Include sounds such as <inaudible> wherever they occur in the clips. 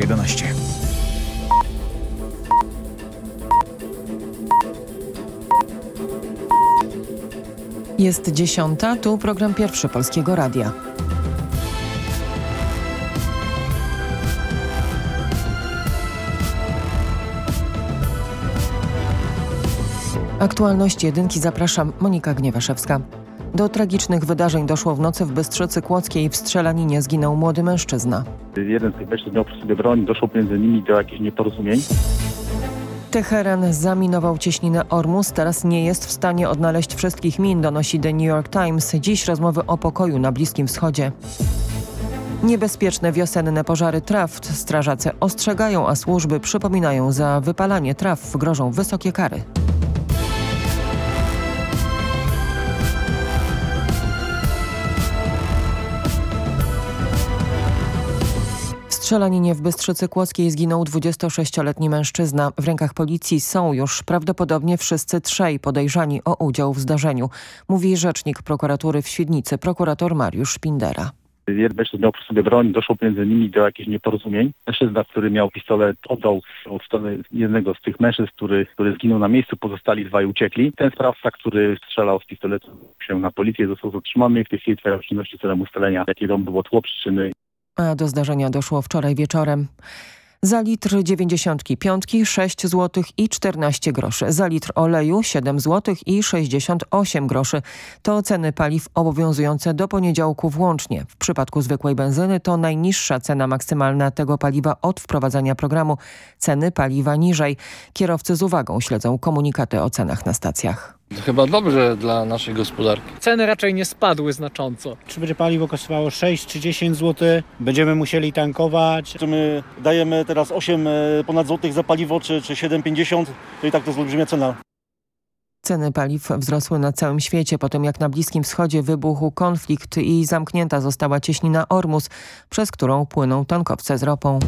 1211. Jest dziesiąta, tu program pierwszy Polskiego Radia. Aktualności jedynki zapraszam Monika Gniewaszewska. Do tragicznych wydarzeń doszło w nocy w Bystrzycy Kłodzkiej. W strzelaninie zginął młody mężczyzna. Jeden z tych mężczyzn miał przy sobie broń, doszło między nimi do jakichś nieporozumień. Teheran zaminował cieśninę Ormus, teraz nie jest w stanie odnaleźć wszystkich min, donosi The New York Times. Dziś rozmowy o pokoju na Bliskim Wschodzie. Niebezpieczne wiosenne pożary traw. Strażacy ostrzegają, a służby przypominają, za wypalanie traw grożą wysokie kary. Strzelaninie w Bystrzycy Kłodzkiej zginął 26-letni mężczyzna. W rękach policji są już prawdopodobnie wszyscy trzej podejrzani o udział w zdarzeniu, mówi rzecznik prokuratury w Świdnicy, prokurator Mariusz Szpindera. Jeden mężczyzn miał przy sobie broń, doszło między nimi do jakichś nieporozumień. Mężczyzna, który miał pistolet, oddał od strony jednego z tych mężczyzn, który, który zginął na miejscu, pozostali dwaj uciekli. Ten sprawca, który strzelał z pistoletu się na policję, został zatrzymany. W tej chwili trwają czynności celem ustalenia, jakie dom było tło przyczyny A do zdarzenia doszło wczoraj wieczorem. Za litr 95 6 zł i 14 groszy. Za litr oleju 7 zł i 68 groszy. To ceny paliw obowiązujące do poniedziałku włącznie. W przypadku zwykłej benzyny to najniższa cena maksymalna tego paliwa od wprowadzenia programu. Ceny paliwa niżej. Kierowcy z uwagą śledzą komunikaty o cenach na stacjach. To chyba dobrze dla naszej gospodarki. Ceny raczej nie spadły znacząco. Czy będzie paliwo kosztowało 6 czy 10 zł? Będziemy musieli tankować. Czy my dajemy teraz 8 e, ponad złotych za paliwo, czy, czy 7,50, to i tak to jest olbrzymia cena. Ceny paliw wzrosły na całym świecie po tym, jak na Bliskim Wschodzie wybuchł konflikt i zamknięta została cieśnina Ormus, przez którą płyną tankowce z ropą.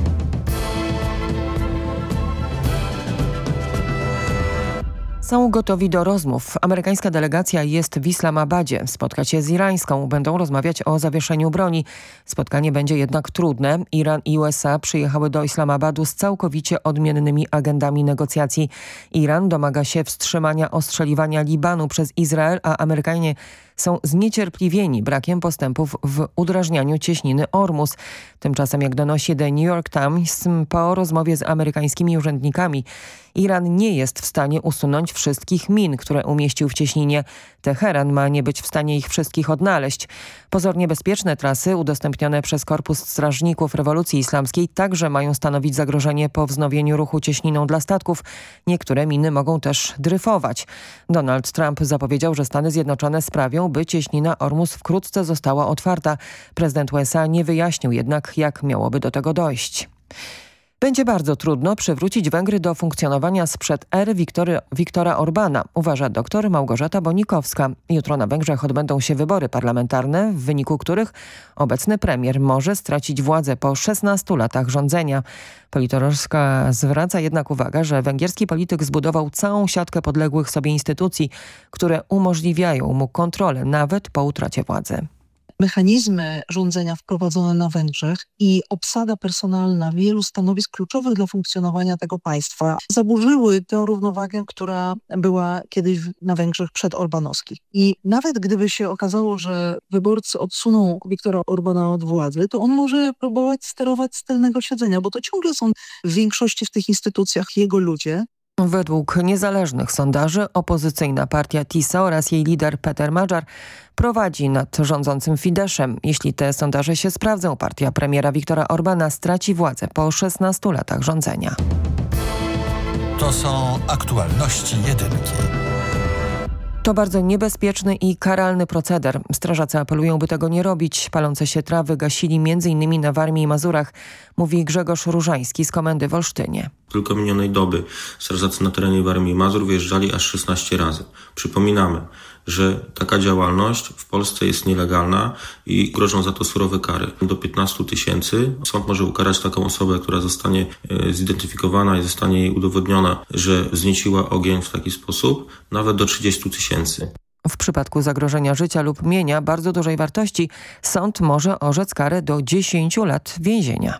Są gotowi do rozmów. Amerykańska delegacja jest w Islamabadzie. Spotkać się z irańską. Będą rozmawiać o zawieszeniu broni. Spotkanie będzie jednak trudne. Iran i USA przyjechały do Islamabadu z całkowicie odmiennymi agendami negocjacji. Iran domaga się wstrzymania ostrzeliwania Libanu przez Izrael, a Amerykanie są zniecierpliwieni brakiem postępów w udrażnianiu cieśniny Ormus. Tymczasem, jak donosi The New York Times, po rozmowie z amerykańskimi urzędnikami, Iran nie jest w stanie usunąć wszystkich min, które umieścił w cieśninie. Teheran ma nie być w stanie ich wszystkich odnaleźć. Pozornie bezpieczne trasy udostępnione przez Korpus Strażników Rewolucji Islamskiej także mają stanowić zagrożenie po wznowieniu ruchu cieśniną dla statków. Niektóre miny mogą też dryfować. Donald Trump zapowiedział, że Stany Zjednoczone sprawią, by cieśnina Ormus wkrótce została otwarta. Prezydent USA nie wyjaśnił jednak, jak miałoby do tego dojść. Będzie bardzo trudno przywrócić Węgry do funkcjonowania sprzed ery Wiktory, Wiktora Orbana, uważa dr Małgorzata Bonikowska. Jutro na Węgrzech odbędą się wybory parlamentarne, w wyniku których obecny premier może stracić władzę po 16 latach rządzenia. Politolożka zwraca jednak uwagę, że węgierski polityk zbudował całą siatkę podległych sobie instytucji, które umożliwiają mu kontrolę nawet po utracie władzy mechanizmy rządzenia wprowadzone na Węgrzech i obsada personalna wielu stanowisk kluczowych dla funkcjonowania tego państwa zaburzyły tę równowagę, która była kiedyś na Węgrzech przed Orbanowskich. I nawet gdyby się okazało, że wyborcy odsuną Wiktora Orbana od władzy, to on może próbować sterować z tylnego siedzenia, bo to ciągle są w większości w tych instytucjach jego ludzie, Według niezależnych sondaży opozycyjna partia TISA oraz jej lider Peter Madżar prowadzi nad rządzącym Fideszem. Jeśli te sondaże się sprawdzą, partia premiera Viktora Orbana straci władzę po 16 latach rządzenia. To są aktualności jedynki. To bardzo niebezpieczny i karalny proceder. Strażacy apelują, by tego nie robić. Palące się trawy gasili m.in. na Warmii i Mazurach, mówi Grzegorz Różański z Komendy w Olsztynie. Tylko minionej doby strażacy na terenie Warmii i Mazur wyjeżdżali aż 16 razy. Przypominamy, że taka działalność w Polsce jest nielegalna i grożą za to surowe kary. Do 15 tysięcy sąd może ukarać taką osobę, która zostanie e, zidentyfikowana i zostanie jej udowodniona, że wznieciła ogień w taki sposób, nawet do 30 tysięcy. W przypadku zagrożenia życia lub mienia bardzo dużej wartości sąd może orzec karę do 10 lat więzienia.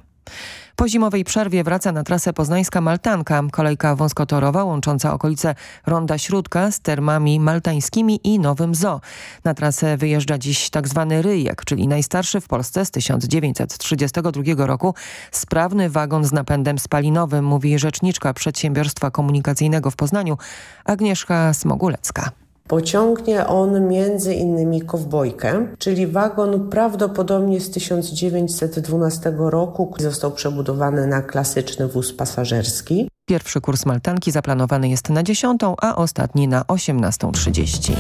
Po zimowej przerwie wraca na trasę poznańska Maltanka, kolejka wąskotorowa łącząca okolice Ronda Śródka z termami maltańskimi i Nowym Zoo. Na trasę wyjeżdża dziś tzw. Tak ryjek, czyli najstarszy w Polsce z 1932 roku sprawny wagon z napędem spalinowym, mówi rzeczniczka Przedsiębiorstwa Komunikacyjnego w Poznaniu Agnieszka Smogulecka. Pociągnie on między innymi kowbojkę, czyli wagon prawdopodobnie z 1912 roku. Został przebudowany na klasyczny wóz pasażerski. Pierwszy kurs Maltanki zaplanowany jest na 10, a ostatni na 18.30.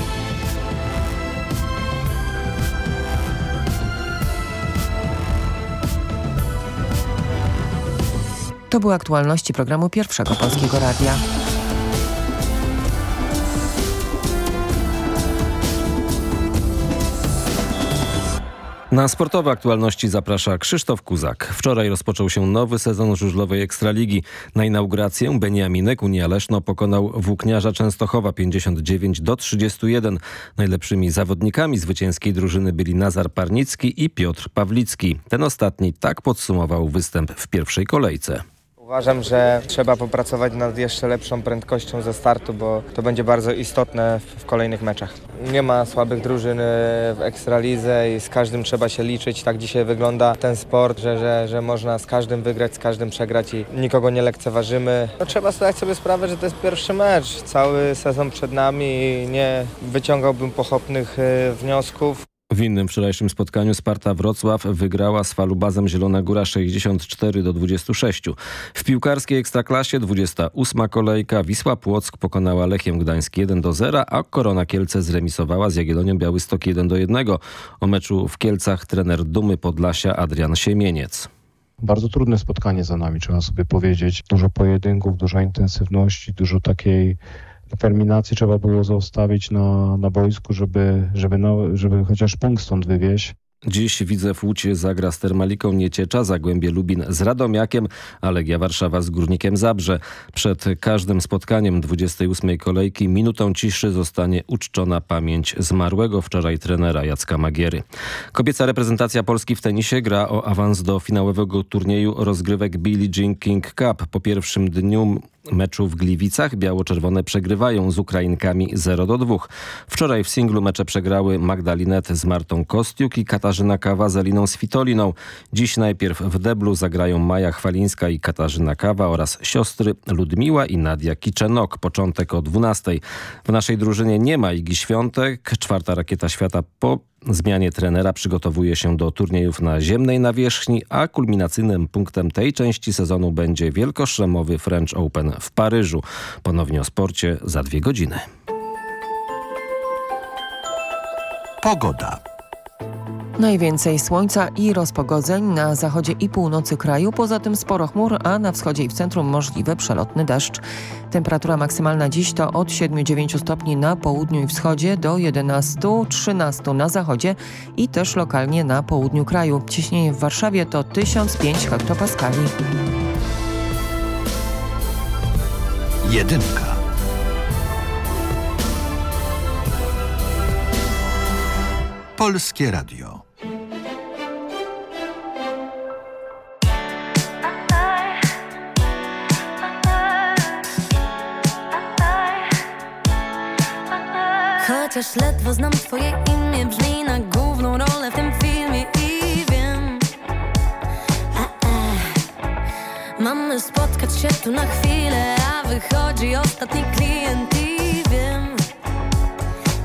To były aktualności programu Pierwszego Polskiego Radia. Na sportowe aktualności zaprasza Krzysztof Kuzak. Wczoraj rozpoczął się nowy sezon żużlowej Ekstraligi. Na inaugurację Beniaminek Unia Leszno pokonał Włókniarza Częstochowa 59 do 31. Najlepszymi zawodnikami zwycięskiej drużyny byli Nazar Parnicki i Piotr Pawlicki. Ten ostatni tak podsumował występ w pierwszej kolejce. Uważam, że trzeba popracować nad jeszcze lepszą prędkością ze startu, bo to będzie bardzo istotne w, kolejnych meczach. Nie ma słabych drużyn e, w Ekstralidze i z każdym trzeba się liczyć. Tak dzisiaj wygląda ten sport, że, że, że można z każdym wygrać, z każdym przegrać i nikogo nie lekceważymy. No, trzeba zdać sobie sprawę, że to jest pierwszy mecz. Cały sezon przed nami i nie wyciągałbym pochopnych e, wniosków. W innym wczorajszym spotkaniu Sparta Wrocław wygrała z Falubazem Zielona Góra 64 do 26. W piłkarskiej Ekstraklasie 28 kolejka Wisła Płock pokonała Lechiem Gdańsk 1 do 0, a Korona Kielce zremisowała z Jagiellonią Białystok 1 do 1. O meczu w Kielcach trener Dumy Podlasia Adrian Siemieniec. Bardzo trudne spotkanie za nami, trzeba sobie powiedzieć. Dużo pojedynków, dużo intensywności, dużo takiej determinacji trzeba było zostawić na, na boisku, żeby, żeby, no, żeby chociaż punkt stąd wywieźć. Dziś widzę w Łucie zagra z Termaliką Nieciecza, Zagłębie Lubin z Radomiakiem, a Legia Warszawa z Górnikiem Zabrze. Przed każdym spotkaniem 28 kolejki minutą ciszy zostanie uczczona pamięć zmarłego wczoraj trenera Jacka Magiery. Kobieca reprezentacja Polski w tenisie gra o awans do finałowego turnieju rozgrywek Billie Jean King Cup. Po pierwszym dniu meczu w Gliwicach biało-czerwone przegrywają z Ukrainkami 0 do 2. Wczoraj w singlu mecze przegrały Magdalinet z Martą Kostiuk i Katarzyna Kawa z Eliną Svitoliną. Dziś najpierw w deblu zagrają Maja Chwalińska i Katarzyna Kawa oraz siostry Ludmiła i Nadia Kiczenok. Początek o 12. W naszej drużynie nie ma Igi Świątek. Czwarta rakieta świata po zmianie trenera przygotowuje się do turniejów na ziemnej nawierzchni, a kulminacyjnym punktem tej części sezonu będzie wielkoszlemowy French Open w Paryżu. Ponownie o sporcie za dwie godziny. Pogoda. Najwięcej słońca i rozpogodzeń na zachodzie i północy kraju, poza tym sporo chmur, a na wschodzie i w centrum możliwy przelotny deszcz. Temperatura maksymalna dziś to od 7-9 stopni na południu i wschodzie do 11-13 na zachodzie i też lokalnie na południu kraju. Ciśnienie w Warszawie to 1005 hektopaskali. Jedynka. Polskie Radio. Chociaż ledwo znam twoje imię Brzmi na główną rolę w tym filmie I wiem a, a. Mamy spotkać się tu na chwilę A wychodzi ostatni klient I wiem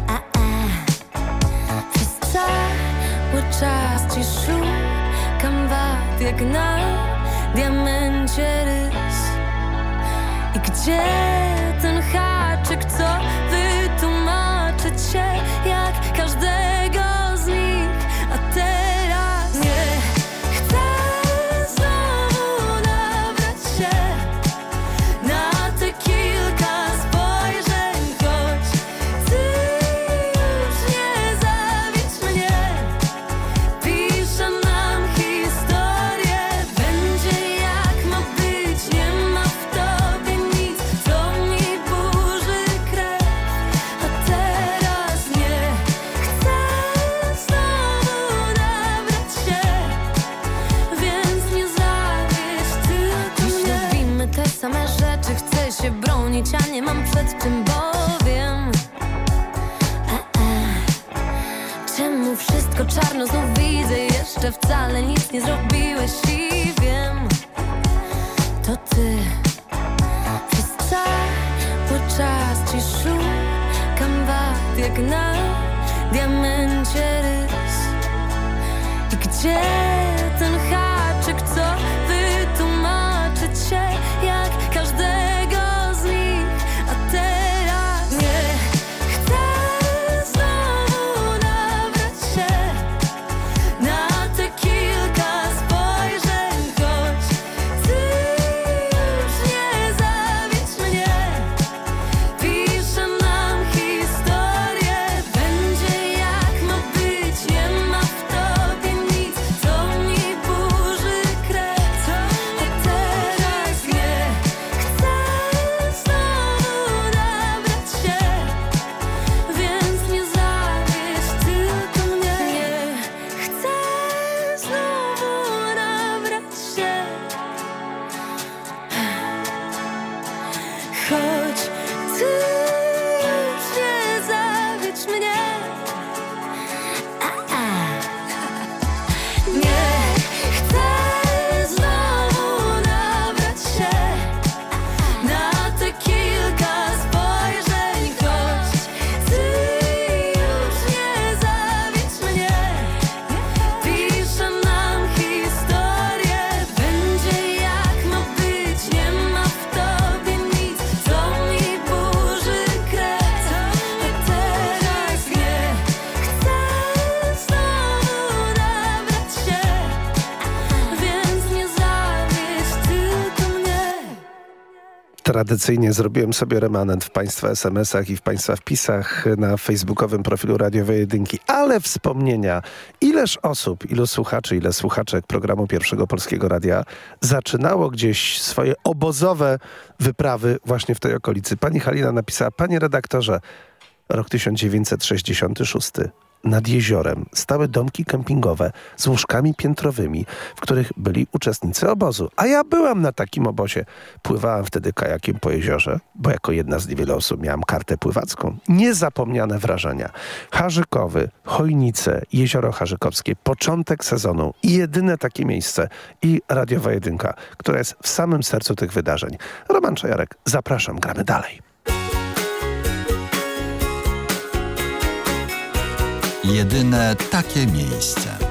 a, a. Przez cały czas ci szukam wad Jak na diamencie rys I gdzie Tradycyjnie zrobiłem sobie remanent w Państwa SMS-ach i w Państwa wpisach na facebookowym profilu Radiowej Jedynki, ale wspomnienia, ileż osób, ilu słuchaczy, ile słuchaczek programu Pierwszego Polskiego Radia zaczynało gdzieś swoje obozowe wyprawy właśnie w tej okolicy. Pani Halina napisała, panie redaktorze, rok 1966 nad jeziorem stały domki kempingowe z łóżkami piętrowymi, w których byli uczestnicy obozu. A ja byłam na takim obozie. Pływałam wtedy kajakiem po jeziorze, bo jako jedna z niewielu osób miałam kartę pływacką. Niezapomniane wrażenia. Harzykowy, Chojnice, Jezioro Harzykowskie, początek sezonu i jedyne takie miejsce i radiowa jedynka, która jest w samym sercu tych wydarzeń. Roman Czajarek, zapraszam, gramy dalej. Jedyne takie miejsce.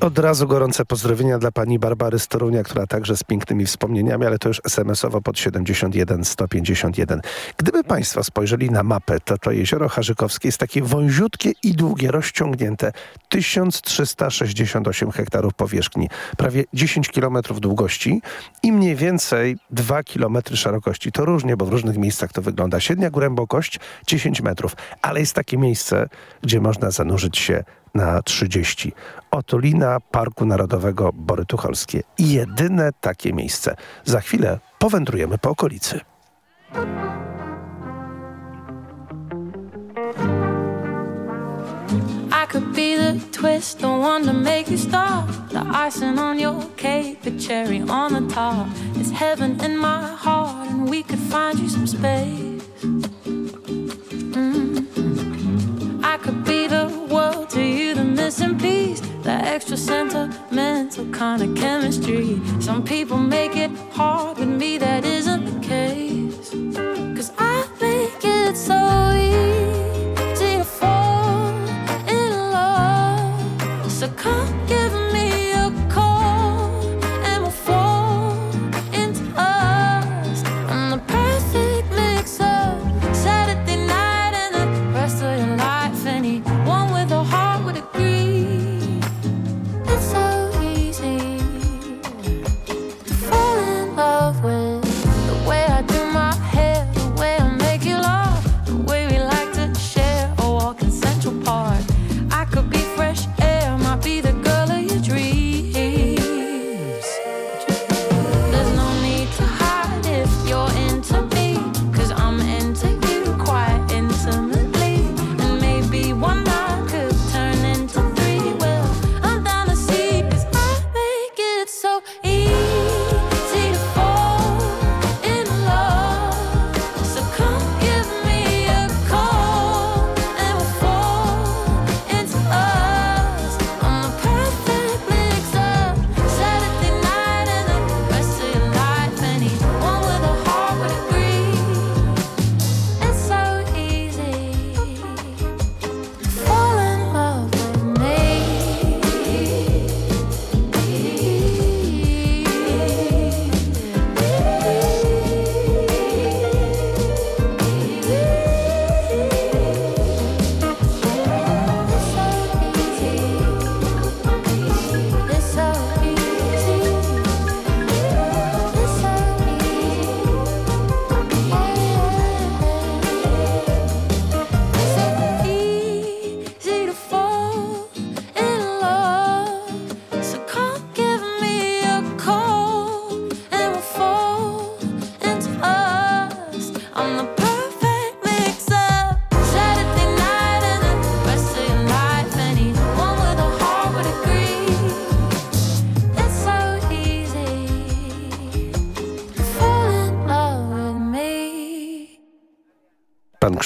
Od razu gorące pozdrowienia dla pani Barbary z Torunia, która także z pięknymi wspomnieniami, ale to już SMS-owo pod 71 151. Gdyby państwo spojrzeli na mapę, to to jezioro Harzykowskie jest takie wąziutkie i długie, rozciągnięte. 1368 hektarów powierzchni, prawie 10 kilometrów długości i mniej więcej 2 kilometry szerokości. To różnie, bo w różnych miejscach to wygląda. Średnia głębokość 10 metrów, ale jest takie miejsce, gdzie można zanurzyć się na 30. Otulina Parku Narodowego Bory Tucholskie. Jedyne takie miejsce. Za chwilę powędrujemy po okolicy. I could be the twist, the one to make you stop. The icing on your cake, the cherry on the top. It's heaven in my heart, and we could find you some space. Mm. I could be to you, the missing piece, the extra sentimental kind of chemistry. Some people make it hard with me, that isn't the case. Cause I make it so easy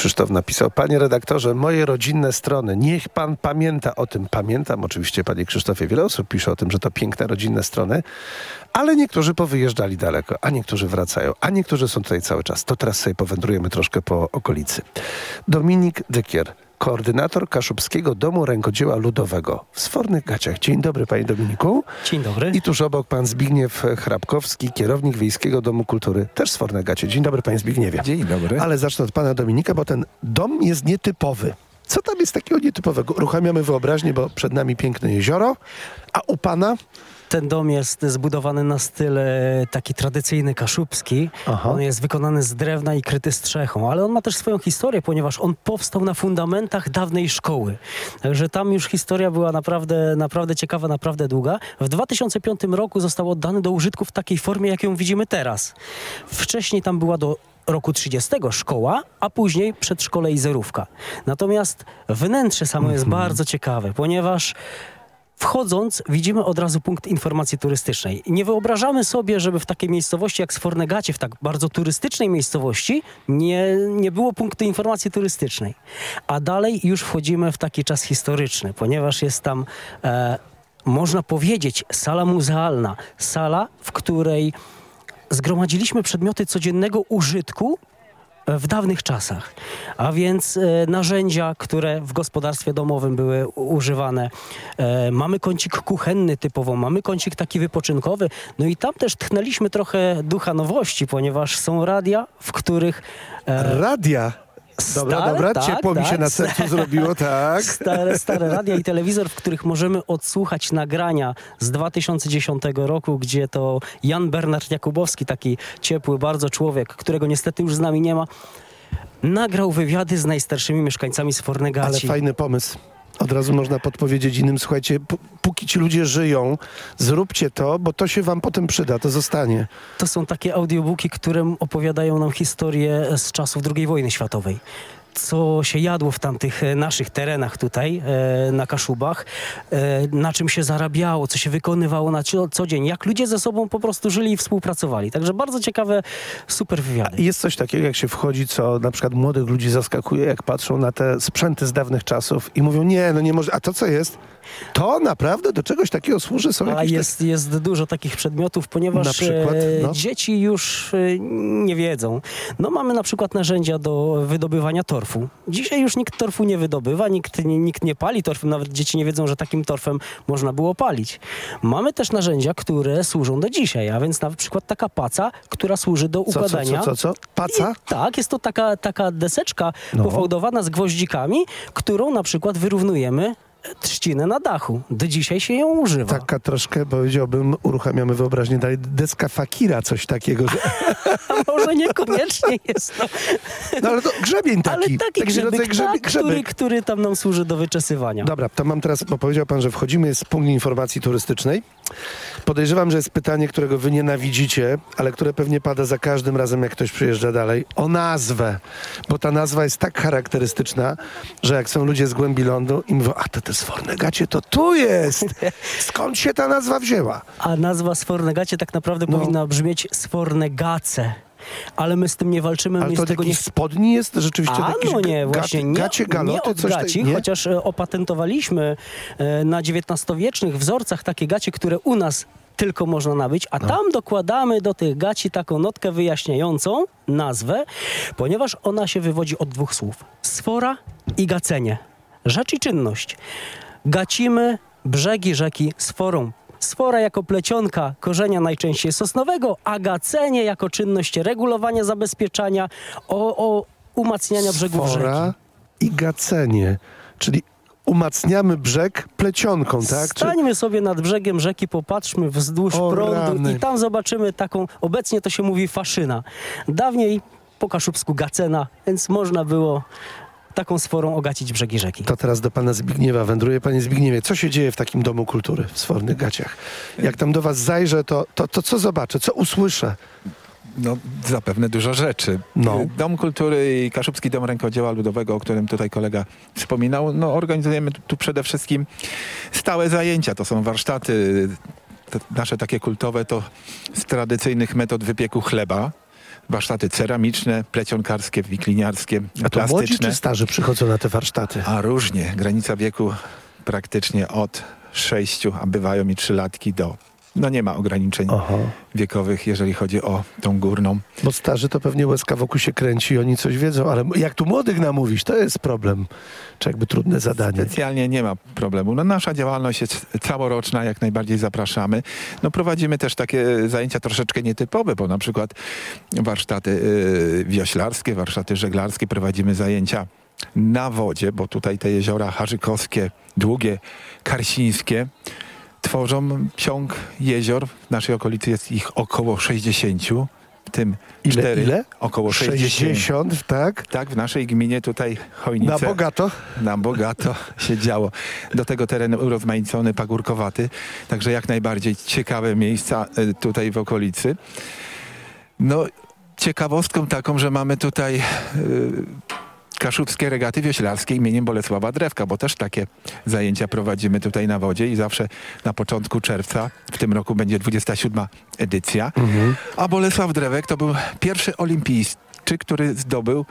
Krzysztof napisał, panie redaktorze, moje rodzinne strony, niech pan pamięta o tym. Pamiętam oczywiście, panie Krzysztofie, wiele osób pisze o tym, że to piękne rodzinne strony, ale niektórzy powyjeżdżali daleko, a niektórzy wracają, a niektórzy są tutaj cały czas. To teraz sobie powędrujemy troszkę po okolicy. Dominik Dykier, koordynator Kaszubskiego Domu Rękodzieła Ludowego w Sfornych Gaciach. Dzień dobry, panie Dominiku. Dzień dobry. I tuż obok pan Zbigniew Hrabkowski, kierownik Wiejskiego Domu Kultury, też Sforne Gacie. Dzień dobry, panie Zbigniewie. Dzień dobry. Ale zacznę od pana Dominika, bo ten dom jest nietypowy. Co tam jest takiego nietypowego? Uruchamiamy wyobraźnię, bo przed nami piękne jezioro, a u pana Ten dom jest zbudowany na styl e, taki tradycyjny kaszubski. Aha. On jest wykonany z drewna i kryty strzechą, ale on ma też swoją historię, ponieważ on powstał na fundamentach dawnej szkoły. Także tam już historia była naprawdę, naprawdę ciekawa, naprawdę długa. W 2005 roku został oddany do użytku w takiej formie, jak ją widzimy teraz. Wcześniej tam była do roku 30 szkoła, a później przedszkole i zerówka. Natomiast wnętrze samo jest bardzo ciekawe, ponieważ Wchodząc, widzimy od razu punkt informacji turystycznej. Nie wyobrażamy sobie, żeby w takiej miejscowości jak Sfornegacie, w tak bardzo turystycznej miejscowości, nie, nie było punktu informacji turystycznej. A dalej już wchodzimy w taki czas historyczny, ponieważ jest tam, e, można powiedzieć, sala muzealna. Sala, w której zgromadziliśmy przedmioty codziennego użytku w dawnych czasach. A więc e, narzędzia, które w gospodarstwie domowym były używane. E, mamy kącik kuchenny typowo, mamy kącik taki wypoczynkowy. No i tam też tchnęliśmy trochę ducha nowości, ponieważ są radia, w których... E, radia? Dobra, stare, dobra, tak, ciepło mi tak. się na sercu zrobiło, <laughs> tak. Stare, stare radia i telewizor, w których możemy odsłuchać nagrania z 2010 roku, gdzie to Jan Bernard Jakubowski, taki ciepły bardzo człowiek, którego niestety już z nami nie ma, nagrał wywiady z najstarszymi mieszkańcami Ale Sfornegaci. fajny pomysł. Od razu można podpowiedzieć innym, słuchajcie, póki ci ludzie żyją, zróbcie to, bo to się wam potem przyda, to zostanie. To są takie audiobooki, które opowiadają nam historię z czasów II wojny światowej. Co się jadło w tamtych e, naszych terenach tutaj, e, na Kaszubach, e, na czym się zarabiało, co się wykonywało na co, dzień, jak ludzie ze sobą po prostu żyli i współpracowali. Także bardzo ciekawe, super wywiady. Jest coś takiego, jak się wchodzi, co na przykład młodych ludzi zaskakuje, jak patrzą na te sprzęty z dawnych czasów i mówią, nie, no nie może, a to co jest? To naprawdę do czegoś takiego służy? Są A jest, jest dużo takich przedmiotów, ponieważ Na przykład? No. dzieci już nie wiedzą. No mamy na przykład narzędzia do wydobywania torfu. Dzisiaj już nikt torfu nie wydobywa, nikt, nikt nie pali torfem, nawet dzieci nie wiedzą, że takim torfem można było palić. Mamy też narzędzia, które służą do dzisiaj, a więc na przykład taka paca, która służy do Co, co, układania... co, co, co? Paca? I, tak, jest to taka, taka deseczka No. pofałdowana z gwoździkami, którą na przykład wyrównujemy trzcinę na dachu. Do dzisiaj się ją używa. Taka troszkę, powiedziałbym, uruchamiamy wyobraźnię dalej, deska fakira, coś takiego. Że... <laughs> Może niekoniecznie jest to. No ale to grzebień taki. Ale taki taki grzebyk, grzebi- tak, który, który tam nam służy do wyczesywania. Dobra, to mam teraz, bo powiedział pan, że wchodzimy z punkt informacji turystycznej. Podejrzewam, że jest pytanie, którego wy nienawidzicie, ale które pewnie pada za każdym razem, jak ktoś przyjeżdża dalej. O nazwę. Bo ta nazwa jest tak charakterystyczna, że jak są ludzie z głębi lądu i mówią, a to te sforne gacie, to tu jest. Skąd się ta nazwa wzięła? A nazwa Sfornegacie tak naprawdę No. powinna brzmieć Sfornegace. Ale my z tym nie walczymy. my Ale z to od tego nie spodni jest rzeczywiście? A no nie, właśnie nie, gacie, galoty, nie od coś gaci, nie? chociaż e, opatentowaliśmy e, na XIX-wiecznych wzorcach takie gacie, które u nas tylko można nabyć, No. a tam dokładamy do tych gaci taką notkę wyjaśniającą nazwę, ponieważ ona się wywodzi od dwóch słów. Sfora i gacenie. Rzecz i czynność. Gacimy brzegi rzeki sforą. Sfora jako plecionka korzenia najczęściej sosnowego, a gacenie jako czynność regulowania zabezpieczania, o, o umacniania brzegów rzeki. Fora i gacenie. Czyli umacniamy brzeg plecionką, tak? Czy... Stańmy sobie nad brzegiem rzeki, popatrzmy wzdłuż O prądu rany. i tam zobaczymy taką, obecnie to się mówi faszyna. Dawniej po kaszubsku gacena, więc można było taką sforą ogacić brzegi rzeki. To teraz do pana Zbigniewa wędruję. Panie Zbigniewie, co się dzieje w takim domu kultury w Sfornych Gaciach? Jak tam do was zajrzę, to, to, to co zobaczę, co usłyszę? No, zapewne dużo rzeczy. No. Dom Kultury i Kaszubski Dom Rękodzieła Ludowego, o którym tutaj kolega wspominał, no, organizujemy tu przede wszystkim stałe zajęcia. To są warsztaty te nasze takie kultowe, to z tradycyjnych metod wypieku chleba. Warsztaty ceramiczne, plecionkarskie, wikliniarskie, A to młodzi plastyczne. czy starzy przychodzą na te warsztaty? A różnie. Granica wieku praktycznie od 6, a bywają mi trzylatki do... No nie ma ograniczeń wiekowych, jeżeli chodzi o tą górną. Bo starzy to pewnie łezka wokół się kręci i oni coś wiedzą, ale jak tu młodych namówić, to jest problem. Czy jakby trudne zadanie. Specjalnie nie ma problemu. No, nasza działalność jest całoroczna, jak najbardziej zapraszamy. No, prowadzimy też takie zajęcia troszeczkę nietypowe, bo na przykład warsztaty y, wioślarskie, warsztaty żeglarskie, prowadzimy zajęcia na wodzie, bo tutaj te jeziora harzykowskie, długie, karsińskie, tworzą ciąg jezior. W naszej okolicy jest ich około 60, w tym Ile, cztery, ile? około 60. 60, tak? Tak, w naszej gminie tutaj Chojnice. Na bogato? Na bogato <laughs> się działo. Do tego teren urozmaicony, pagórkowaty. Także jak najbardziej ciekawe miejsca y, tutaj w okolicy. No, ciekawostką taką, że mamy tutaj y, kaszubskie regaty wioślarskie imieniem Bolesława Drewka, bo też takie zajęcia prowadzimy tutaj na wodzie i zawsze na początku czerwca, w tym roku będzie 27 edycja. A Bolesław Drewek to był pierwszy olimpijczyk, który zdobył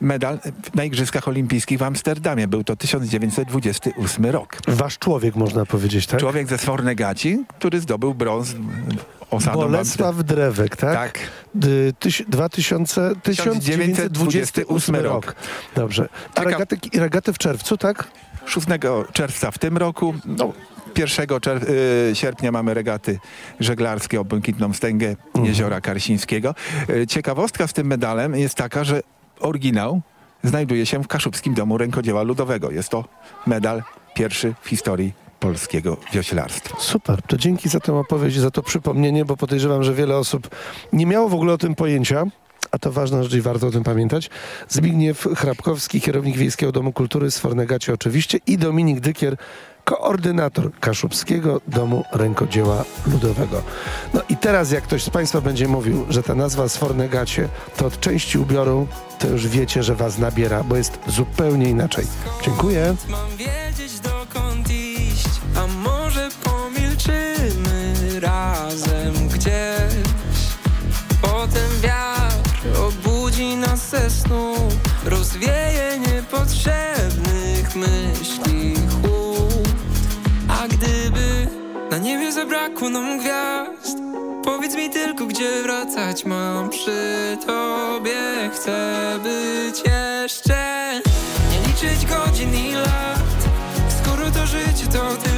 medal na Igrzyskach Olimpijskich w Amsterdamie. Był to 1928 rok. Wasz człowiek, można powiedzieć, tak? Człowiek ze Sfornegaci, który zdobył brąz osadą Bolesław Drewek, tak? Tak. Y, tyś, 2000, 1928 rok. Dobrze. A regaty, regaty w czerwcu, tak? 6 czerwca w tym roku. No, 1 czer- y, sierpnia mamy regaty żeglarskie o błękitną wstęgę Jeziora Karsińskiego. Y, Ciekawostka z tym medalem jest taka, że oryginał znajduje się w Kaszubskim Domu Rękodzieła Ludowego. Jest to medal pierwszy w historii polskiego wioślarstwa. Super, to dzięki za tę opowieść i za to przypomnienie, bo podejrzewam, że wiele osób nie miało w ogóle o tym pojęcia. A to ważna rzecz i warto o tym pamiętać. Zbigniew Hrabkowski, kierownik Wiejskiego Domu Kultury z Fornegacie oczywiście i Dominik Dykier, koordynator Kaszubskiego Domu Rękodzieła Ludowego. No i teraz jak ktoś z Państwa będzie mówił, że ta nazwa z Fornegacie to od części ubioru, to już wiecie, że Was nabiera, bo jest zupełnie inaczej. Dziękuję. Razem gdzieś. Potem wiatr obudzi nas ze snu, rozwieje niepotrzebnych myśli chłód. A gdyby na niebie zabrakło nam gwiazd, powiedz mi tylko, gdzie wracać mam przy tobie. Chcę być jeszcze, nie liczyć godzin i lat, skoro to życie to tylko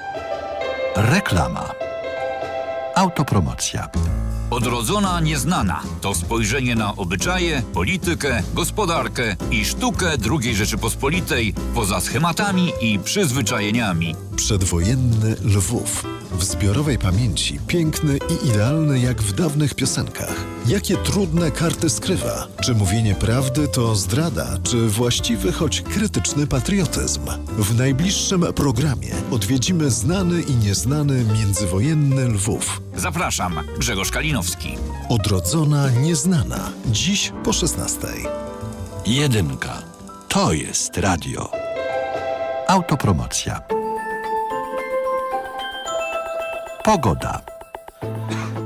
Reklama. Autopromocja. Odrodzona nieznana to spojrzenie na obyczaje, politykę, gospodarkę i sztukę II Rzeczypospolitej poza schematami i przyzwyczajeniami. Przedwojenny Lwów. W zbiorowej pamięci piękny i idealny jak w dawnych piosenkach. Jakie trudne karty skrywa? Czy mówienie prawdy to zdrada, czy właściwy, choć krytyczny patriotyzm? W najbliższym programie odwiedzimy znany i nieznany międzywojenny Lwów. Zapraszam, Grzegorz Kalinowski. Odrodzona nieznana. Dziś po 16. Jedynka. To jest radio. Autopromocja. Pogoda.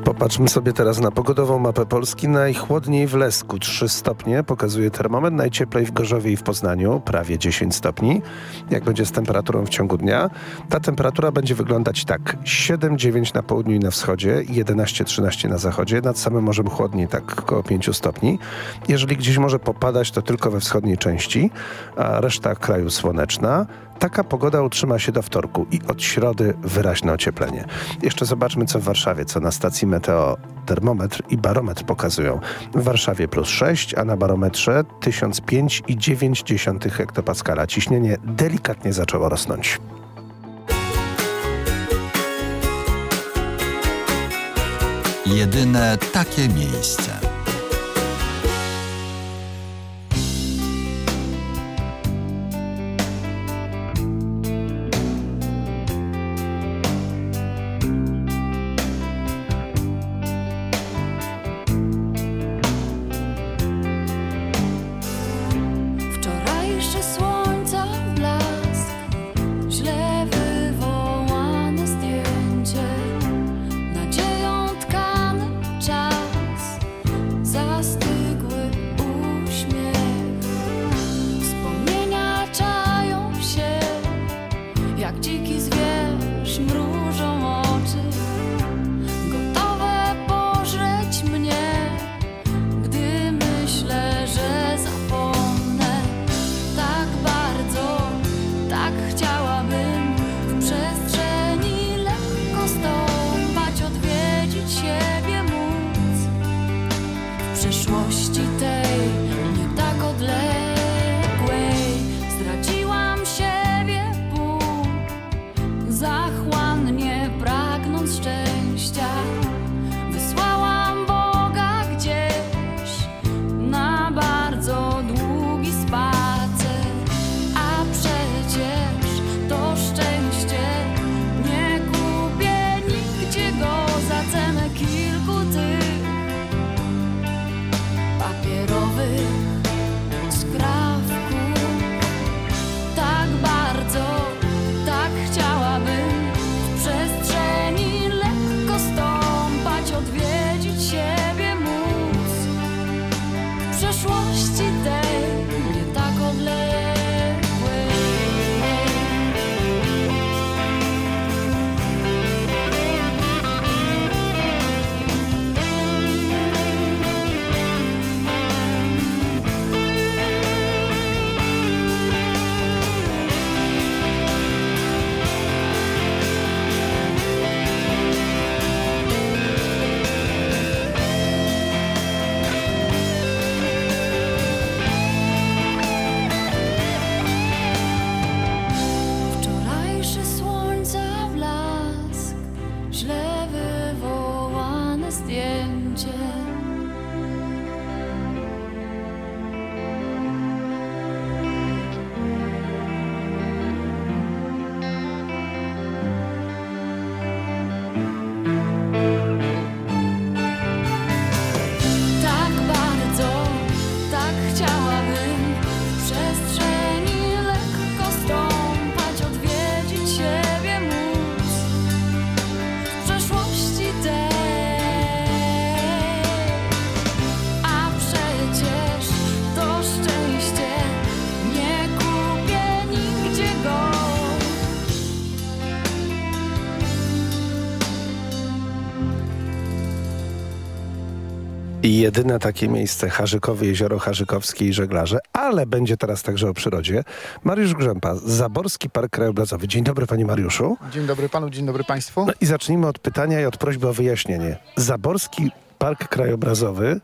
Popatrzmy sobie teraz na pogodową mapę Polski. Najchłodniej w Lesku 3 stopnie, pokazuje termometr. Najcieplej w Gorzowie i w Poznaniu, prawie 10 stopni. Jak będzie z temperaturą w ciągu dnia? Ta temperatura będzie wyglądać tak. 7-9 na południu i na wschodzie, 11-13 na zachodzie. Nad samym morzem chłodniej, tak około 5 stopni. Jeżeli gdzieś może popadać, to tylko we wschodniej części, a reszta kraju słoneczna. Taka pogoda utrzyma się do wtorku i od środy wyraźne ocieplenie. Jeszcze zobaczmy, co w Warszawie, co na stacji Meteo termometr i barometr pokazują. W Warszawie plus 6, a na barometrze 1005,9 hektopaskala. Ciśnienie delikatnie zaczęło rosnąć. Jedyne takie miejsce. Jedyne takie miejsce, Harzykowe Jezioro Harzykowskie i żeglarze, ale będzie teraz także o przyrodzie. Mariusz Grzępa, Zaborski Park Krajobrazowy. Dzień dobry panie Mariuszu. Dzień dobry panu, dzień dobry państwu. No i zacznijmy od pytania i od prośby o wyjaśnienie. Zaborski Park Krajobrazowy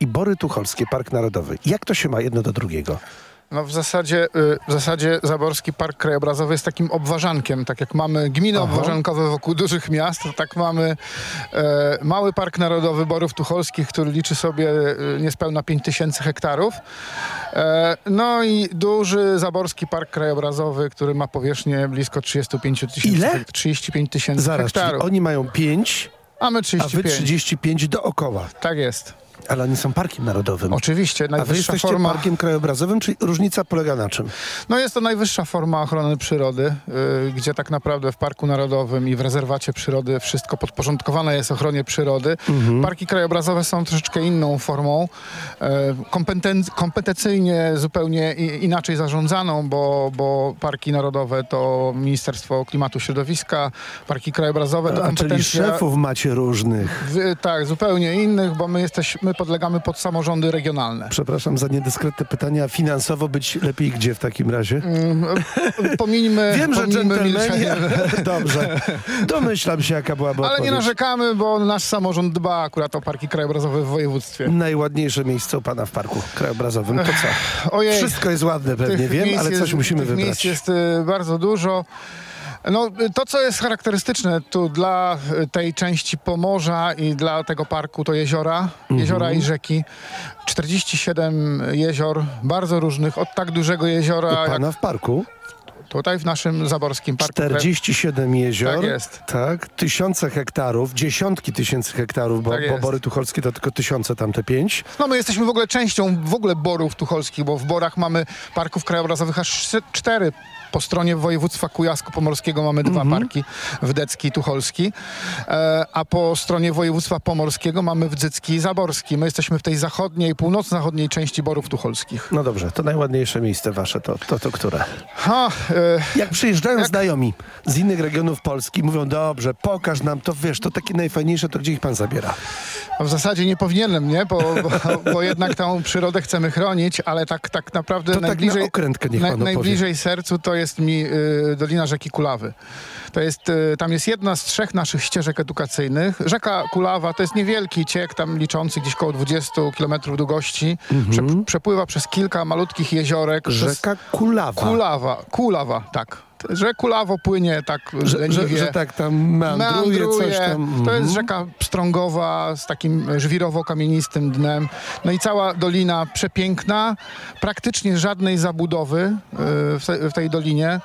i Bory Tucholskie Park Narodowy. Jak to się ma jedno do drugiego? No w zasadzie, y, w zasadzie Zaborski Park Krajobrazowy jest takim obwarzankiem. Tak jak mamy gminy Aha. obwarzankowe wokół dużych miast, tak mamy e, mały Park Narodowy Borów Tucholskich, który liczy sobie e, niespełna 5 tysięcy hektarów. E, no i duży Zaborski Park Krajobrazowy, który ma powierzchnię blisko 35 tysięcy Ile? hek- 35 tysięcy Zaraz, czyli hektarów. oni mają 5, A my a 35. wy 35 dookoła. Tak jest. Ale oni są parkiem narodowym. Oczywiście, A wy najwyższa jesteście forma... parkiem krajobrazowym, czyli różnica polega na czym? No jest to najwyższa forma ochrony przyrody, y, gdzie tak naprawdę w Parku Narodowym i w rezerwacie przyrody wszystko podporządkowane jest ochronie przyrody. Mhm. Parki krajobrazowe są troszeczkę inną formą, y, kompeten- kompetencyjnie zupełnie inaczej zarządzaną, bo, bo parki narodowe to Ministerstwo Klimatu Środowiska, parki krajobrazowe to A, czyli kompetencja... szefów macie różnych. w, tak, zupełnie innych, bo my jesteśmy, podlegamy pod samorządy regionalne. Przepraszam za niedyskretne pytania. Finansowo być lepiej gdzie w takim razie? Mm, Pomińmy, <laughs> Wiem, że dżentelmeni... <laughs> Dobrze. Domyślam się, jaka byłaby Ale nie odpowiedź. narzekamy, bo nasz samorząd dba akurat o parki krajobrazowe w województwie. Najładniejsze miejsce u pana w parku krajobrazowym. To co? Ojej. Wszystko jest ładne pewnie, wiem, ale coś jest- musimy wybrać. miejsc jest y, bardzo dużo. No, to, co jest charakterystyczne tu dla y, tej części Pomorza i dla tego parku, to jeziora, Mhm. jeziora i rzeki. 47 jezior, bardzo różnych, od tak dużego jeziora U jak pana w parku? Tutaj w naszym zaborskim parku. 47 jezior, Tak jest. tak, tysiące hektarów, dziesiątki tysięcy hektarów, bo, Tak bo. Bory Tucholskie to tylko tysiące, tamte pięć. No my jesteśmy w ogóle częścią w ogóle Borów Tucholskich, bo w Borach mamy parków krajobrazowych aż cztery. Po stronie województwa kujawsko-pomorskiego mamy dwa parki, Wdecki i Tucholski, e, a po stronie województwa pomorskiego mamy Wdzycki i Zaborski. My jesteśmy w tej zachodniej, północno-zachodniej części Borów Tucholskich. No dobrze, to najładniejsze miejsce wasze, to, to, to które? Ha, Jak przyjeżdżają znajomi z innych regionów Polski, mówią, dobrze, pokaż nam to, wiesz, to takie najfajniejsze, to gdzie ich pan zabiera? w zasadzie nie powinienem, nie? Bo, bo, bo jednak tą przyrodę chcemy chronić, ale tak, tak naprawdę To tak najbliżej, na okrętkę niech pan opowie. najbliżej sercu to jest mi y, Dolina Rzeki Kulawy. To jest, y, tam jest jedna z trzech naszych ścieżek edukacyjnych. Rzeka Kulawa to jest niewielki ciek, tam liczący gdzieś około 20 km długości. Prze, przepływa przez kilka malutkich jeziorek. Mhm. Rzeka Kulawa. Kulawa, Kulawa, tak. Że Kulawo płynie tak Że, że, leniwie. że tak tam meandruje, coś tam. To jest Mhm. rzeka pstrągowa z takim żwirowo-kamienistym dnem. No i cała dolina przepiękna, praktycznie żadnej zabudowy y, w te- w tej dolinie.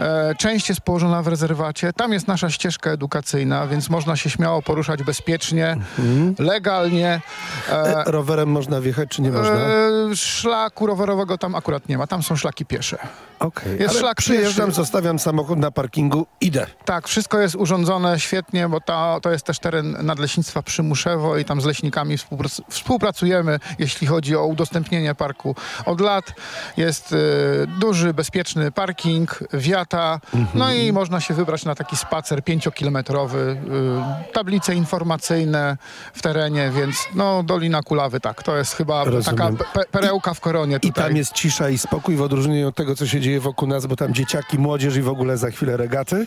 E, Część jest położona w rezerwacie. Tam jest nasza ścieżka edukacyjna, więc można się śmiało poruszać bezpiecznie, legalnie. E, rowerem można wjechać, czy nie można? E, Szlaku rowerowego tam akurat nie ma. Tam są szlaki piesze. Okej, jest ale szlak przyjeżdżam, zostawiam samochód na parkingu, idę. Tak, wszystko jest urządzone świetnie, bo to, to jest też teren Nadleśnictwa Przymuszewo i tam z leśnikami współprac- współpracujemy, jeśli chodzi o udostępnienie parku. Od lat jest y, duży, bezpieczny parking, wiata, no i można się wybrać na taki spacer pięciokilometrowy, y, tablice informacyjne w terenie, więc no Dolina Kulawy, tak, to jest chyba taka Rozumiem. pe perełka w koronie I tutaj. tam jest cisza i spokój w odróżnieniu od tego, co się dzieje wokół nas, bo tam dzieciaki, młodzież i w ogóle za chwilę regaty.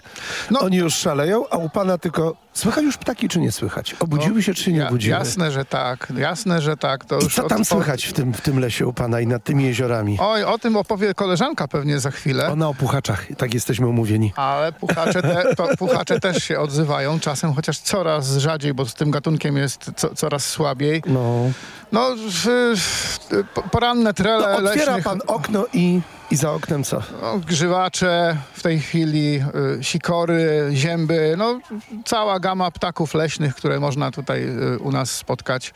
No. Oni już szaleją, a u pana tylko słychać już ptaki, czy nie słychać? Obudziły się, czy nie No, Ja- obudziły? Jasne, że tak, jasne, że tak. To I co tam słychać w tym, w tym lesie u pana i nad tymi jeziorami? Oj, o tym opowie koleżanka pewnie za chwilę. Ona o puchaczach, tak jesteśmy umówieni. Ale puchacze, te, to, <laughs> puchacze też się odzywają czasem, chociaż coraz rzadziej, bo z tym gatunkiem jest co, coraz słabiej. No. No, poranne trele To otwiera leśnych, pan okno i, i za oknem co? no, grzywacze, w tej chwili y, sikory, zięby, no cała gama ptaków leśnych, które można tutaj y, u nas spotkać.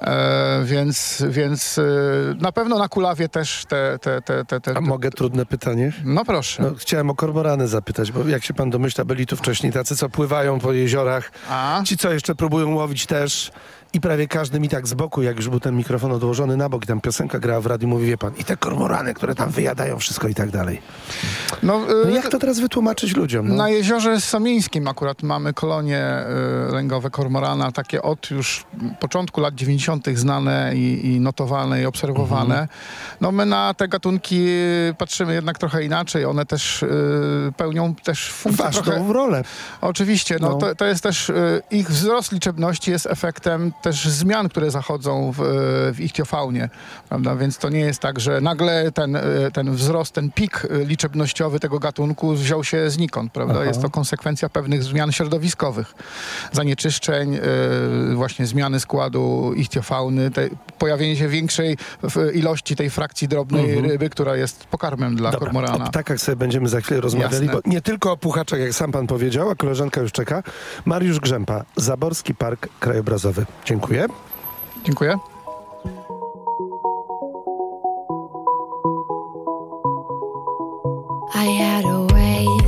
E, więc więc e, na pewno na Kulawie też te... te, te, te, te A mogę trudne pytanie? No proszę. No, chciałem o kormorany zapytać, bo jak się pan domyśla, byli tu wcześniej tacy, co pływają po jeziorach, A? ci, co jeszcze próbują łowić też i prawie każdy mi tak z boku, jak już był ten mikrofon odłożony na bok i tam piosenka grała w radiu, mówi, wie pan, i te kormorany, które tam wyjadają wszystko i tak dalej. No, No jak to teraz wytłumaczyć ludziom? No? Na jeziorze Somińskim akurat mamy kolonie y, lęgowe kormorana, takie od już początku lat 90. znane i, i notowane i obserwowane. Mhm. No my na te gatunki patrzymy jednak trochę inaczej. One też y, pełnią też funkcję Ważną trochę... rolę. Oczywiście, no, No. To, to jest też y, ich wzrost liczebności jest efektem też zmian, które zachodzą w, w ichtiofaunie, prawda? Więc to nie jest tak, że nagle ten, y, ten wzrost, ten pik y, liczebnościowy tego gatunku wziął się znikąd, prawda? Aha. Jest to konsekwencja pewnych zmian środowiskowych, zanieczyszczeń, y, właśnie zmiany składu ichtiofauny, te, pojawienie się większej ilości tej frakcji drobnej Mhm. ryby, która jest pokarmem dla Dobra, kormorana. O ptakach sobie będziemy za chwilę rozmawiali, Jasne. bo nie tylko o puchaczach, jak sam pan powiedział, a koleżanka już czeka. Mariusz Grzępa, Zaborski Park Krajobrazowy. Dziękuję. Dziękuję. I had a way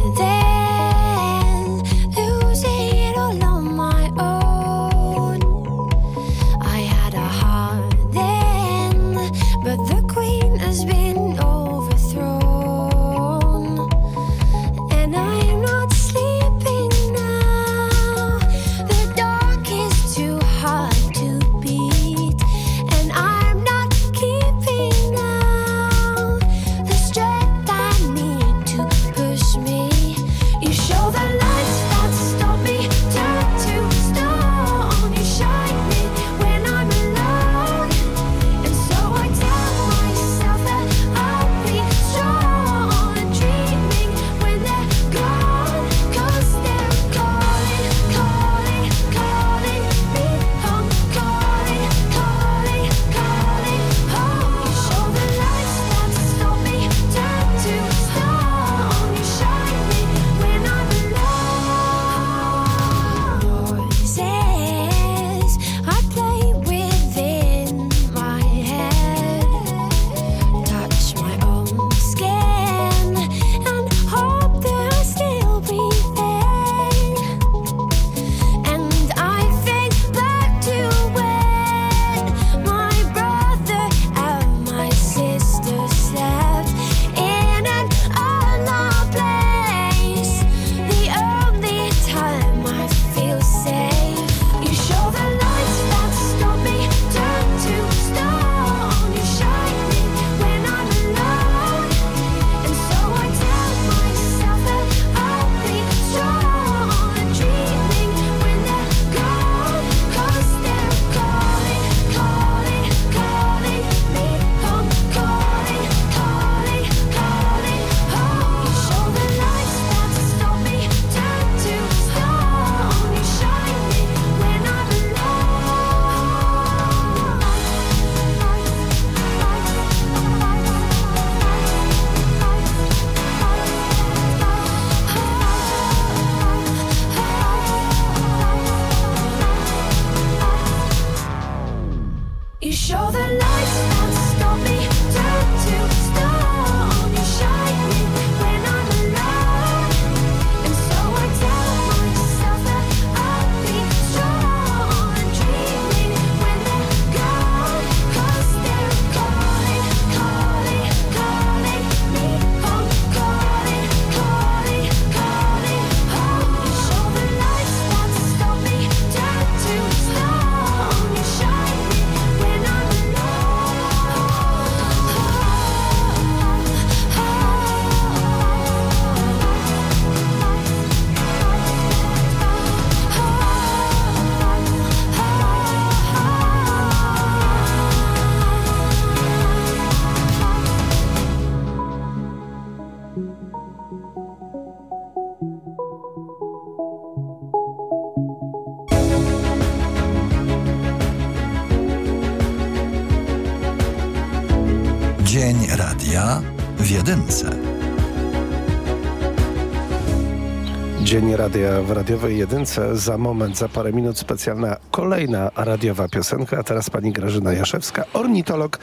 Radia w Radiowej Jedynce. Za moment, za parę minut specjalna kolejna radiowa piosenka. A teraz pani Grażyna Jaszewska, ornitolog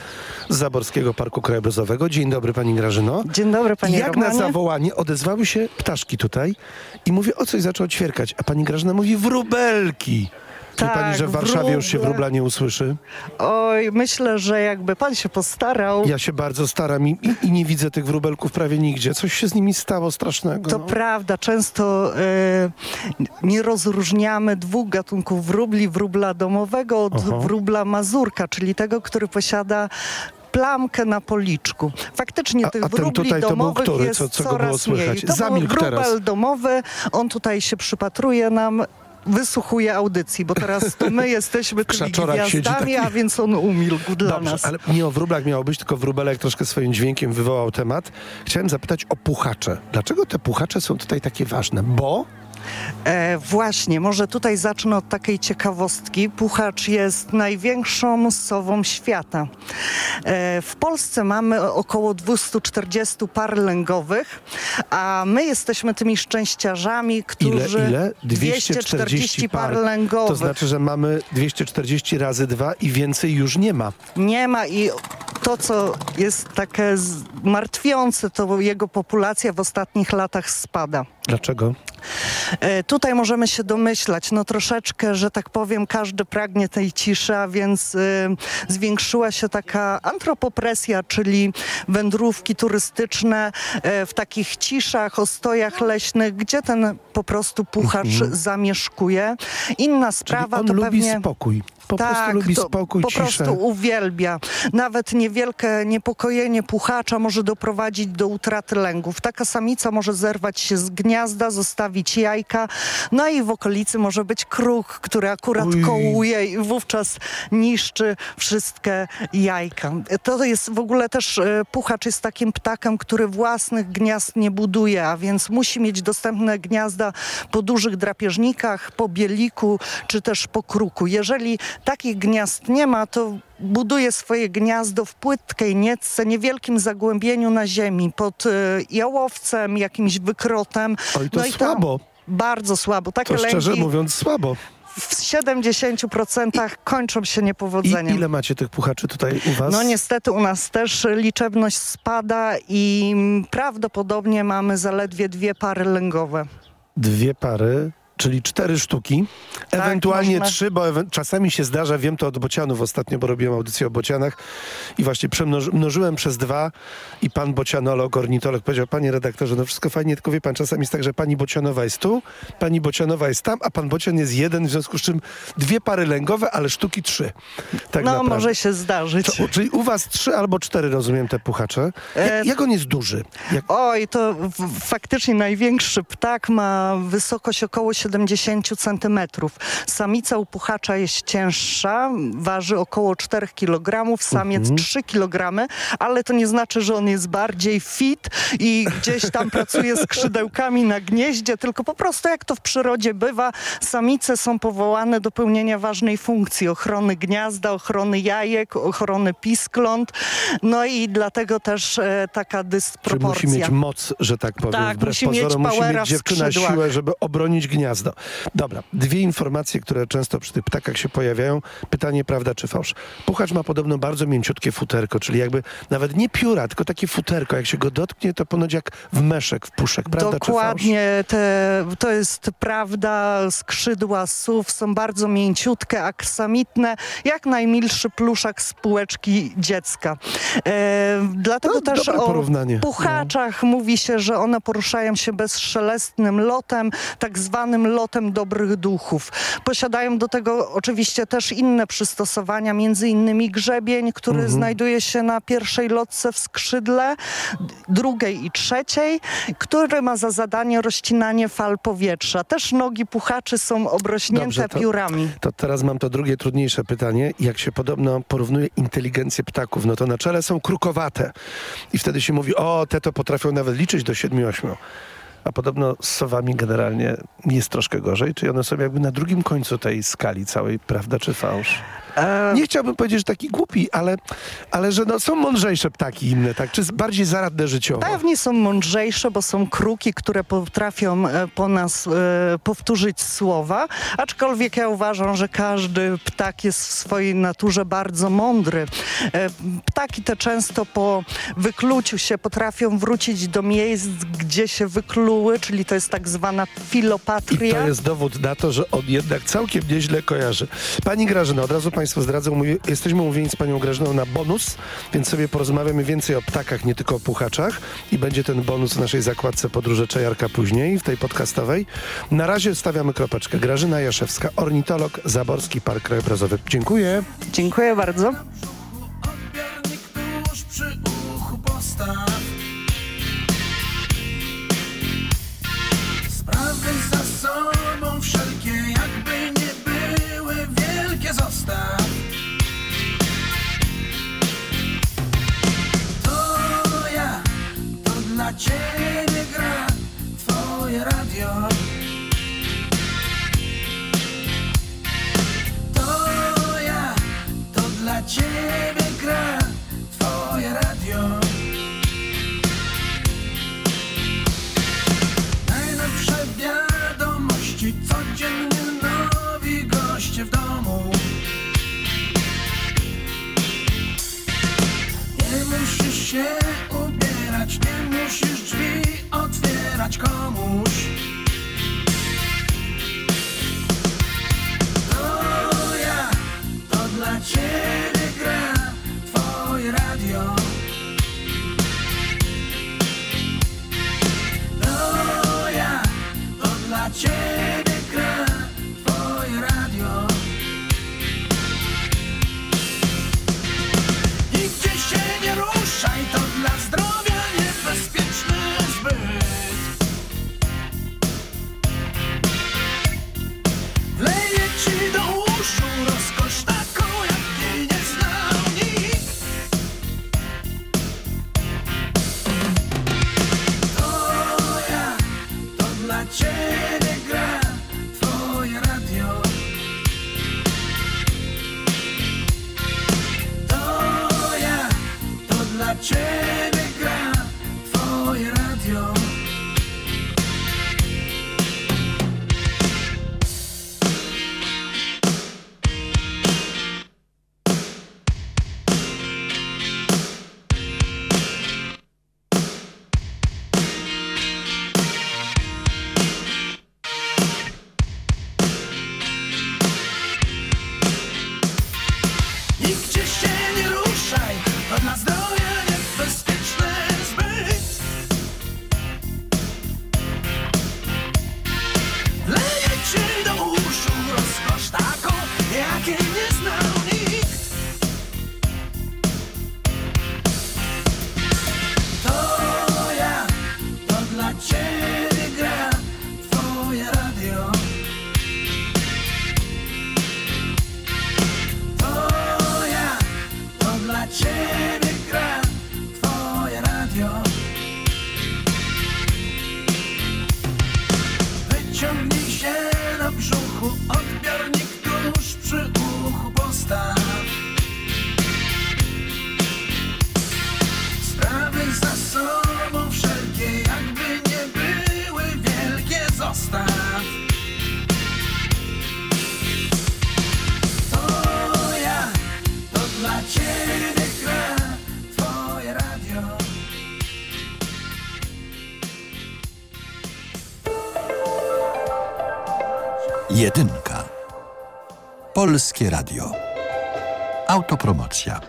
z Zaborskiego Parku Krajobrazowego. Dzień dobry pani Grażyno. Dzień dobry panie Jak Romanie. na zawołanie odezwały się ptaszki tutaj i mówię, o coś zaczęło ćwierkać. A pani Grażyna mówi wróbelki. Wie Tak, pani, że w Warszawie już się wróbla nie usłyszy? Oj, myślę, że jakby pan się postarał, Ja się bardzo staram i, i, i nie widzę tych wróbelków prawie nigdzie. Coś się z nimi stało strasznego. to no. prawda, często e, nie rozróżniamy dwóch gatunków wróbli, wróbla domowego od Aha. wróbla mazurka, czyli tego, który posiada plamkę na policzku. Faktycznie A- tych a wróbli tutaj to był domowych który? jest Co- co go coraz było słychać? mniej. To Zamilkł był wróbel teraz. domowy, on tutaj się przypatruje nam, wysłuchuje audycji, bo teraz to my <laughs> jesteśmy tymi gwiazdami, taki. a więc on umilkł dla Dobrze, nas. ale nie o wróblach miało być, tylko wróbelek troszkę swoim dźwiękiem wywołał temat. Chciałem zapytać o puchacze. Dlaczego te puchacze są tutaj takie ważne? Bo E, właśnie, może tutaj zacznę od takiej ciekawostki. Puchacz jest największą sową świata. E, w Polsce mamy około 240 par lęgowych, a my jesteśmy tymi szczęściarzami, ile, którzy... ile? 240 par lęgowych. To znaczy, że mamy 240 razy dwa i więcej już nie ma. Nie ma i to, co jest takie martwiące, to jego populacja w ostatnich latach spada. Dlaczego? E, Tutaj możemy się domyślać, no troszeczkę, że tak powiem, każdy pragnie tej ciszy, a więc y, zwiększyła się taka antropopresja, czyli wędrówki turystyczne e, w takich ciszach, ostojach leśnych, gdzie ten po prostu puchacz Mhm. zamieszkuje. Inna sprawa to lubi pewnie... spokój. Po tak, prostu lubi spokój, po ciszę. prostu uwielbia. Nawet niewielkie niepokojenie puchacza może doprowadzić do utraty lęgów. Taka samica może zerwać się z gniazda, zostawić jajka, no i w okolicy może być kruk, który akurat Uj. kołuje i wówczas niszczy wszystkie jajka. To jest w ogóle też, e, puchacz jest takim ptakiem, który własnych gniazd nie buduje, a więc musi mieć dostępne gniazda po dużych drapieżnikach, po bieliku, czy też po kruku. Jeżeli takich gniazd nie ma, to buduje swoje gniazdo w płytkiej niecce, niewielkim zagłębieniu na ziemi, pod e, jałowcem, jakimś wykrotem. Oj, to No i tam słabo. Bardzo słabo. Takie To szczerze lęki mówiąc słabo. w 70% kończą się I niepowodzeniem. ile macie tych puchaczy tutaj u was? No niestety u nas też liczebność spada i prawdopodobnie mamy zaledwie dwie pary lęgowe. Dwie pary, czyli cztery sztuki, ewentualnie można- trzy, bo ewe- czasami się zdarza, wiem to od bocianów ostatnio, bo robiłem audycję o bocianach i właśnie przemnoży- mnożyłem przez dwa i pan bocianolog, ornitolog powiedział, panie redaktorze, no wszystko fajnie, tylko wie pan, czasami jest tak, że pani bocianowa jest tu, pani bocianowa jest tam, a pan bocian jest jeden, w związku z czym dwie pary lęgowe, ale sztuki trzy. Tak no naprawdę. może się zdarzyć. To, czyli u was trzy albo cztery, rozumiem, te puchacze. E, Jak, jak on jest duży? Jak, Oj, to faktycznie największy ptak ma wysokość około 70 centymetrów. Samica u puchacza jest cięższa, waży około 4 kg, samiec Mhm. 3 kg, ale to nie znaczy, że on jest bardziej fit i gdzieś tam <laughs> pracuje skrzydełkami na gnieździe, tylko po prostu jak to w przyrodzie bywa, samice są powołane do pełnienia ważnej funkcji ochrony gniazda, ochrony jajek, ochrony piskląt. No i dlatego też e, taka dysproporcja. musi mieć moc, że tak powiem, Tak, wbrew musi mieć pozorom, musi powera mieć dziewczyna siłę, żeby obronić gniazdo. Dobra, dwie informacje, które często przy tych ptakach się pojawiają. Pytanie, prawda czy fałsz? Puchacz ma podobno bardzo mięciutkie futerko, czyli jakby nawet nie pióra, tylko takie futerko. Jak się go dotknie, to ponoć jak w meszek, w puszek, prawda czy fałsz? Dokładnie, te, to jest prawda. Skrzydła sów są bardzo mięciutkie, aksamitne, jak najmilszy pluszak z półeczki dziecka. E, dlatego No, też o porównanie. puchaczach mówi się, że one poruszają się bezszelestnym lotem, tak zwanym lotem dobrych duchów. Posiadają do tego oczywiście też inne przystosowania, między innymi grzebień, który Mhm. znajduje się na pierwszej lotce w skrzydle, drugiej i trzeciej, który ma za zadanie rozcinanie fal powietrza. Też nogi puchaczy są obrośnięte Dobrze, to- piórami. To teraz mam to drugie, trudniejsze pytanie. Jak się podobno porównuje inteligencję ptaków, no to na czele są krukowate. I wtedy się mówi, o, te to potrafią nawet liczyć do 7-8. A podobno z sowami generalnie jest troszkę gorzej. Czyli one są jakby na drugim końcu tej skali całej, prawda czy fałsz? Nie chciałbym powiedzieć, że taki głupi, ale, ale że no, są mądrzejsze ptaki inne, tak? Czy bardziej zaradne życiowo? Pewnie są mądrzejsze, bo są kruki, które potrafią e, po nas e, powtórzyć słowa, aczkolwiek ja uważam, że każdy ptak jest w swojej naturze bardzo mądry. E, Ptaki te często po wykluciu się potrafią wrócić do miejsc, gdzie się wykluły, czyli to jest tak zwana I filopatria. to jest dowód na to, że on jednak całkiem nieźle kojarzy. Pani Grażyna, od razu Państwu zdradzę, jesteśmy umówieni z Panią Grażyną na bonus, więc sobie porozmawiamy więcej o ptakach, nie tylko o puchaczach i będzie ten bonus w naszej zakładce Podróże Czajarka później, w tej podcastowej. Na razie stawiamy kropeczkę. Grażyna Jaszewska, ornitolog, Zaborski Park Krajobrazowy. Dziękuję. Dziękuję bardzo. Polskie Radio. Autopromocja.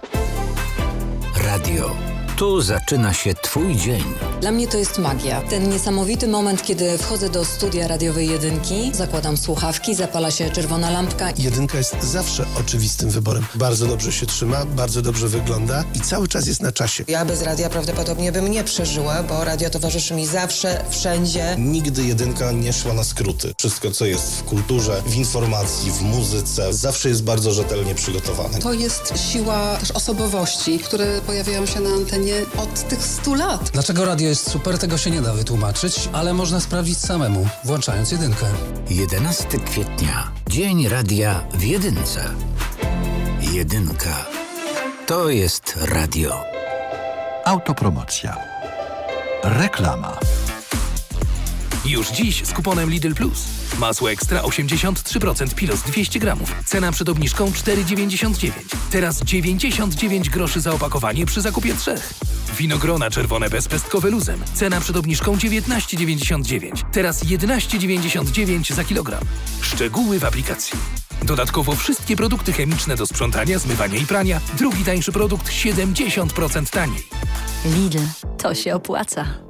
Radio. Tu zaczyna się Twój dzień. Dla mnie to jest magia. Ten niesamowity moment, kiedy wchodzę do studia radiowej jedynki, zakładam słuchawki, zapala się czerwona lampka. Jedynka jest zawsze oczywistym wyborem. Bardzo dobrze się trzyma, bardzo dobrze wygląda i cały czas jest na czasie. Ja bez radia prawdopodobnie bym nie przeżyła, bo radio towarzyszy mi zawsze, wszędzie. Nigdy jedynka nie szła na skróty. Wszystko, co jest w kulturze, w informacji, w muzyce, zawsze jest bardzo rzetelnie przygotowane. To jest siła też osobowości, które pojawiają się na antenie od tych stu lat. Dlaczego radio jest super, tego się nie da wytłumaczyć, ale można sprawdzić samemu, włączając jedynkę. 11 kwietnia. Dzień radia w jedynce. jedynka. To jest radio. Autopromocja. Reklama. Już dziś z kuponem Lidl Plus. Masło ekstra 83% pilos 200 gramów. Cena przed obniżką 4,99. Teraz 99 groszy za opakowanie przy zakupie trzech. Winogrona czerwone bezpestkowe luzem. Cena przed obniżką 19,99. Teraz 11,99 za kilogram. Szczegóły w aplikacji. Dodatkowo wszystkie produkty chemiczne do sprzątania, zmywania i prania. Drugi tańszy produkt 70% taniej. Lidl, to się opłaca.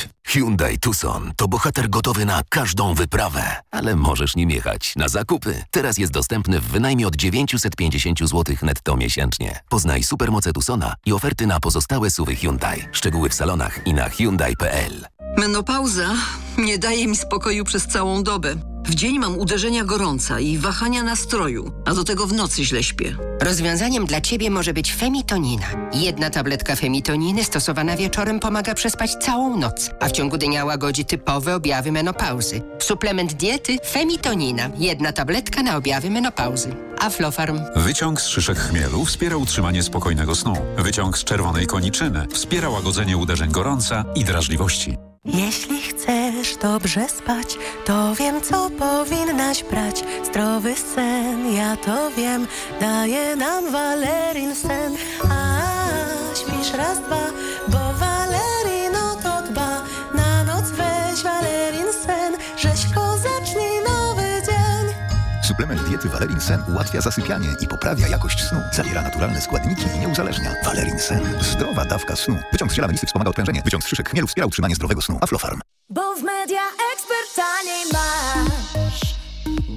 life. Hyundai Tucson to bohater gotowy na każdą wyprawę, ale możesz nim jechać na zakupy. Teraz jest dostępny w wynajmie od 950 zł netto miesięcznie. Poznaj supermoce Tucsona i oferty na pozostałe suwy Hyundai. Szczegóły w salonach i na Hyundai.pl. Menopauza nie daje mi spokoju przez całą dobę. W dzień mam uderzenia gorąca i wahania nastroju, a do tego w nocy źle śpię. Rozwiązaniem dla Ciebie może być femitonina. Jedna tabletka femitoniny stosowana wieczorem pomaga przespać całą noc, a w ciągu dnia łagodzi typowe objawy menopauzy. Suplement diety femitonina. Jedna tabletka na objawy menopauzy. Aflofarm. Wyciąg z szyszek chmielu wspiera utrzymanie spokojnego snu. Wyciąg z czerwonej koniczyny wspiera łagodzenie uderzeń gorąca i drażliwości. Jeśli chcesz dobrze spać, to wiem, co powinnaś brać. Zdrowy sen, ja to wiem, daje nam Valerin sen. A śpisz raz, dwa, bo Suplement diety Valerin Sen ułatwia zasypianie i poprawia jakość snu. Zawiera naturalne składniki i nie uzależnia. Valerin Sen. Zdrowa dawka snu. Wyciąg z ziela melisy wspomaga odprężenie. Wyciąg z szyszek chmielu wspiera utrzymanie zdrowego snu. Aflofarm. Bo w media masz.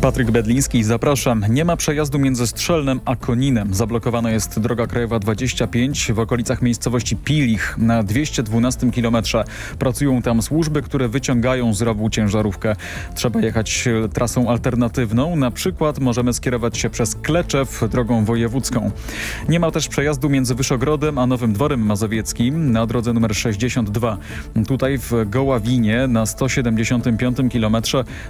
Patryk Bedliński, zapraszam. Nie ma przejazdu między Strzelnem a Koninem. Zablokowana jest droga krajowa 25 w okolicach miejscowości Pilich na 212 km. Pracują tam służby, które wyciągają z rowu ciężarówkę. Trzeba jechać trasą alternatywną. Na przykład możemy skierować się przez Kleczew drogą wojewódzką. Nie ma też przejazdu między Wyszogrodem a Nowym Dworem Mazowieckim na drodze numer 62. Tutaj w Goławinie na 175 km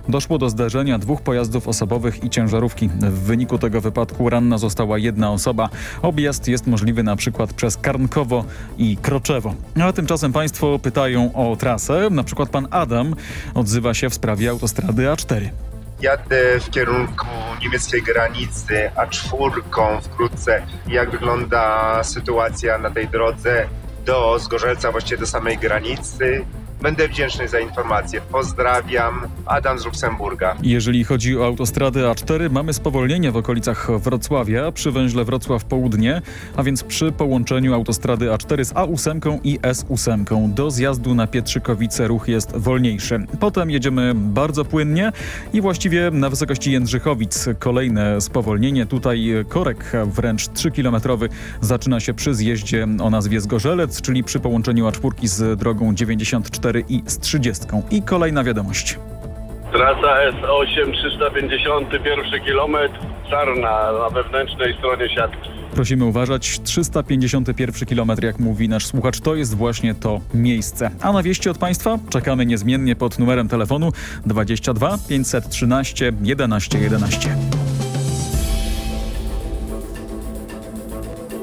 doszło do zderzenia dwóch pojazdów osobowych i ciężarówki. W wyniku tego wypadku ranna została jedna osoba. Objazd jest możliwy na przykład przez Karnkowo i Kroczewo. A tymczasem Państwo pytają o trasę. Na przykład pan Adam odzywa się w sprawie autostrady A4. Jadę w kierunku niemieckiej granicy A4 wkrótce. Jak wygląda sytuacja na tej drodze do Zgorzelca, właściwie do samej granicy? Będę wdzięczny za informację. Pozdrawiam. Adam z Luksemburga. Jeżeli chodzi o autostradę A4, mamy spowolnienie w okolicach Wrocławia przy węźle Wrocław Południe, a więc przy połączeniu autostrady A4 z A8 i S8. Do zjazdu na Pietrzykowice ruch jest wolniejszy. Potem jedziemy bardzo płynnie i właściwie na wysokości Jędrzychowic kolejne spowolnienie. Tutaj korek wręcz 3-kilometrowy zaczyna się przy zjeździe o nazwie Zgorzelec, czyli przy połączeniu A4 z drogą 94 i z 30. I kolejna wiadomość. Trasa S8 351 km Czarna na wewnętrznej stronie siatki. Prosimy uważać, 351 km, jak mówi nasz słuchacz, to jest właśnie to miejsce. A na wieści od Państwa czekamy niezmiennie pod numerem telefonu 22 513 11 11.